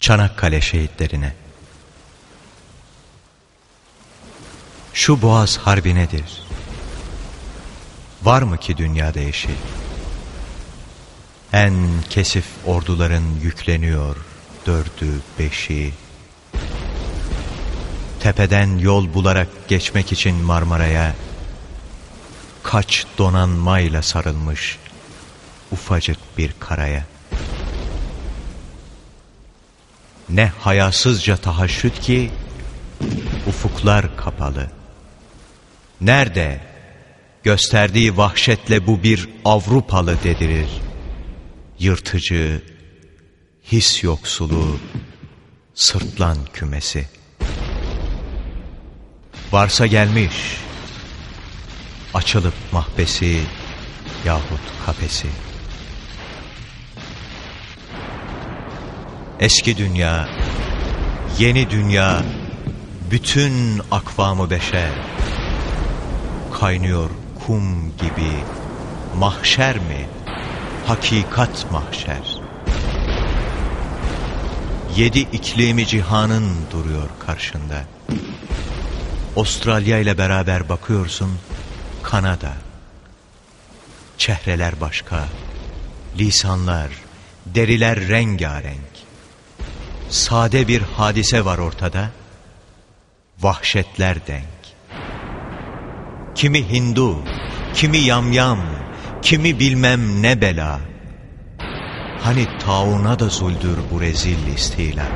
Çanakkale şehitlerine Şu boğaz harbi nedir? Var mı ki dünyada eşi? En kesif orduların yükleniyor dördü beşi. Tepeden yol bularak geçmek için Marmara'ya kaç donanmayla sarılmış ufacık bir karaya. Ne hayasızca tahaşüt ki ufuklar kapalı. Nerede gösterdiği vahşetle bu bir Avrupalı dedirir. Yırtıcı, his yoksulu, sırtlan kümesi. Varsa gelmiş, açılıp mahbesi yahut kafesi. Eski dünya, yeni dünya, bütün akvamı beşer. Kaynıyor kum gibi, mahşer mi? Hakikat mahşer. Yedi iklimi cihanın duruyor karşında. Avustralya ile beraber bakıyorsun, Kanada. Çehreler başka, lisanlar, deriler rengarenk. Sade bir hadise var ortada, vahşetler denk. Kimi Hindu, kimi yamyam, kimi bilmem ne bela. Hani tauna da zuldür bu rezil istila.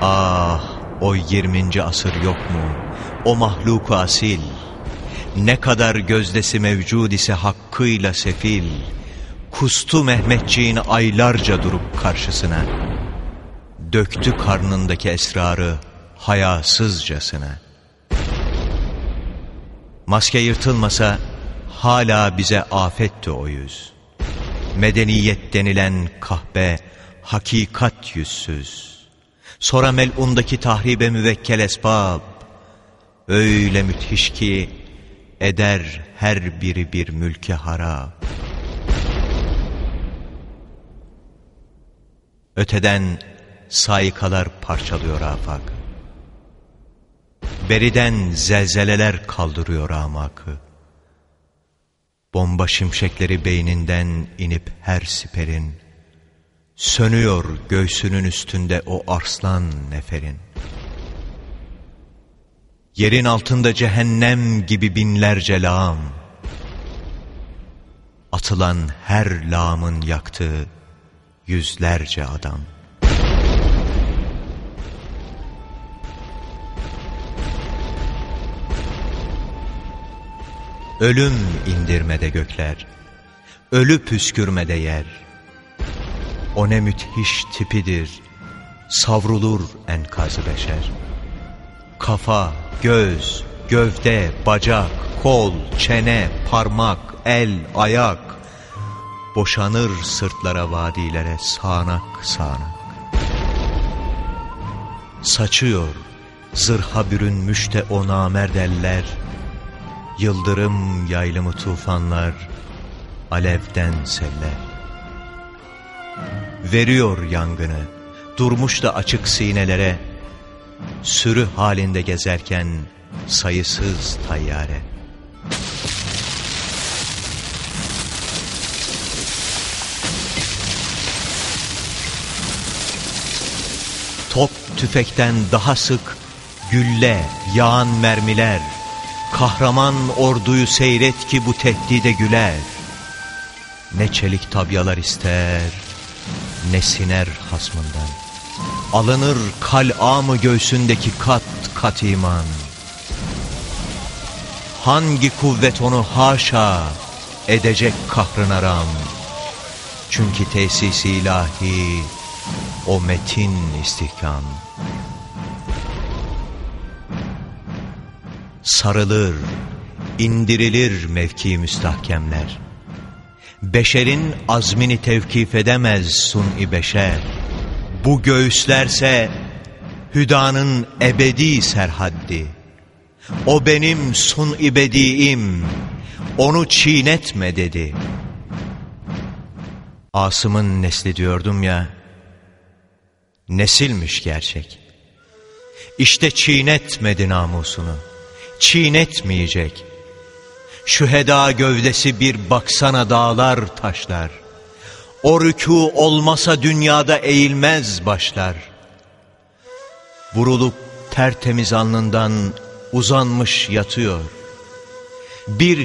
Ah o 20. asır yok mu? O mahluku asil. Ne kadar gözdesi mevcud ise hakkıyla sefil. Kustu Mehmetçiğin aylarca durup karşısına. Döktü karnındaki esrarı hayasızcasına. Maske yırtılmasa hala bize afetti o yüz. Medeniyet denilen kahpe hakikat yüzsüz. Sonra melundaki tahribe müvekkel esbab. Öyle müthiş ki eder her biri bir mülke harap. Öteden saikalar parçalıyor afak. Beriden zelzeleler kaldırıyor amakı. Bomba şimşekleri beyninden inip her siperin, Sönüyor göğsünün üstünde o arslan neferin. Yerin altında cehennem gibi binlerce lağım, Atılan her lağımın yaktığı yüzlerce adam. Ölüm indirmede gökler, ölü püskürmede yer. O ne müthiş tipidir, savrulur enkazı beşer. Kafa, göz, gövde, bacak, kol, çene, parmak, el, ayak, Boşanır sırtlara vadilere sağanak sağanak. Saçıyor zırha bürünmüş de o namerdeller, Yıldırım yaylımı tufanlar, alevden seller. Veriyor yangını, durmuş da açık sinelere, Sürü halinde gezerken sayısız tayyare. Tüfekten daha sık gülle, yağan mermiler, kahraman orduyu seyret ki bu tehdide güler. Ne çelik tabyalar ister, ne siner hasmından. Alınır kal'amı göğsündeki kat kat iman. Hangi kuvvet onu haşa edecek kahrına ram. Çünkü tesisi ilahi o metin istihkam. Sarılır, indirilir mevki müstahkemler. Beşerin azmini tevkif edemez sun-i beşer. Bu göğüslerse hüdanın ebedi serhaddi. O benim sun-i bediim, onu çiğnetme dedi. Asım'ın nesli diyordum ya, nesilmiş gerçek. İşte çiğnetmedi namusunu, çiğnetmeyecek. Şu heda gövdesi bir baksana dağlar taşlar. O rükû olmasa dünyada eğilmez başlar. Vurulup tertemiz alnından uzanmış yatıyor. Bir